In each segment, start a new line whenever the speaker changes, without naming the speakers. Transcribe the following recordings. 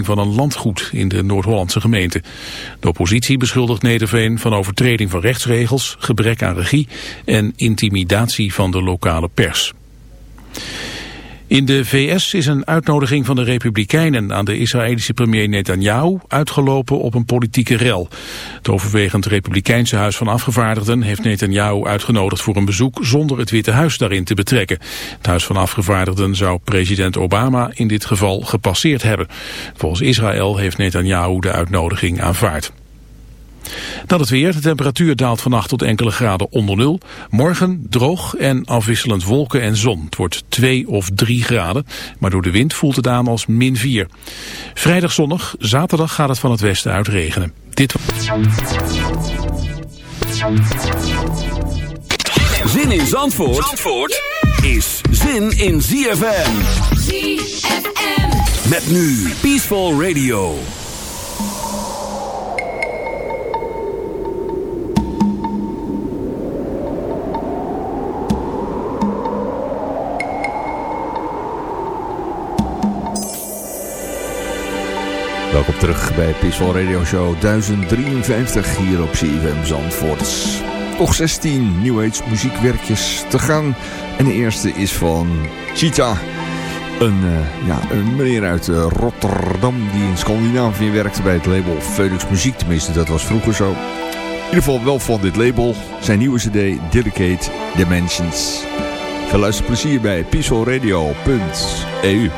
van een landgoed in de Noord-Hollandse gemeente. De oppositie beschuldigt Nederveen van overtreding van rechtsregels, gebrek aan regie en intimidatie van de lokale pers. In de VS is een uitnodiging van de Republikeinen aan de Israëlische premier Netanyahu uitgelopen op een politieke rel. Het overwegend Republikeinse Huis van Afgevaardigden heeft Netanyahu uitgenodigd voor een bezoek zonder het Witte Huis daarin te betrekken. Het Huis van Afgevaardigden zou president Obama in dit geval gepasseerd hebben. Volgens Israël heeft Netanyahu de uitnodiging aanvaard. Dan het weer. De temperatuur daalt vannacht tot enkele graden onder nul. Morgen droog en afwisselend wolken en zon. Het wordt 2 of 3 graden, maar door de wind voelt het aan als min 4. Vrijdag zonnig, zaterdag gaat het van het westen uit regenen. Dit
Zin in Zandvoort, Zandvoort is zin in ZFM. ZFM. Met nu Peaceful Radio.
Welkom terug bij Peaceful Radio Show 1053 hier op CFM Zandvoort. Nog 16 New Age muziekwerkjes te gaan. En de eerste is van Cheetah. Een, uh, ja, een meneer uit uh, Rotterdam die in Scandinavië werkte bij het label Phoenix Muziek. Tenminste, dat was vroeger zo. In ieder geval wel van dit label. Zijn nieuwe cd Dedicate Dimensions. Veel luisterplezier bij peacefulradio.eu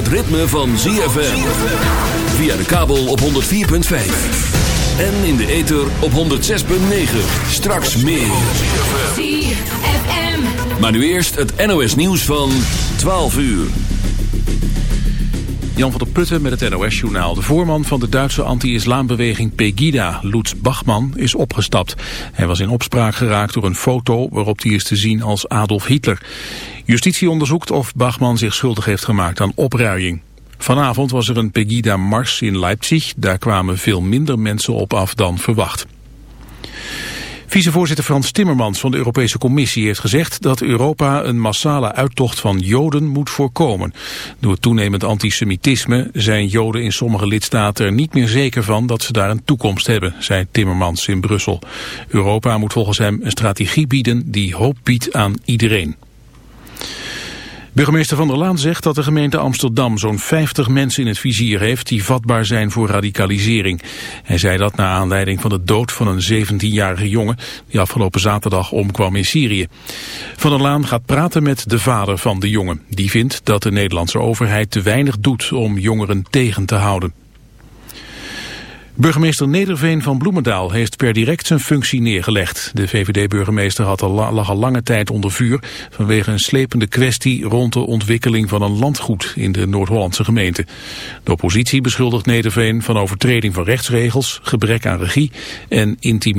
het ritme van ZFM. Via de kabel op 104.5. En in de ether op 106.9. Straks meer.
ZFM.
Maar nu eerst het NOS nieuws van 12 uur.
Jan van der Putten met het NOS-journaal. De voorman van de Duitse anti-islambeweging Pegida, Lutz Bachmann, is opgestapt. Hij was in opspraak geraakt door een foto waarop hij is te zien als Adolf Hitler. Justitie onderzoekt of Bachmann zich schuldig heeft gemaakt aan opruiing. Vanavond was er een Pegida-mars in Leipzig. Daar kwamen veel minder mensen op af dan verwacht. Vicevoorzitter Frans Timmermans van de Europese Commissie heeft gezegd dat Europa een massale uittocht van Joden moet voorkomen. Door toenemend antisemitisme zijn Joden in sommige lidstaten er niet meer zeker van dat ze daar een toekomst hebben, zei Timmermans in Brussel. Europa moet volgens hem een strategie bieden die hoop biedt aan iedereen. Burgemeester Van der Laan zegt dat de gemeente Amsterdam zo'n 50 mensen in het vizier heeft die vatbaar zijn voor radicalisering. Hij zei dat na aanleiding van de dood van een 17-jarige jongen die afgelopen zaterdag omkwam in Syrië. Van der Laan gaat praten met de vader van de jongen. Die vindt dat de Nederlandse overheid te weinig doet om jongeren tegen te houden. Burgemeester Nederveen van Bloemendaal heeft per direct zijn functie neergelegd. De VVD-burgemeester lag al lange tijd onder vuur... vanwege een slepende kwestie rond de ontwikkeling van een landgoed in de Noord-Hollandse gemeente. De oppositie beschuldigt Nederveen van overtreding van rechtsregels, gebrek aan regie en intimidatie.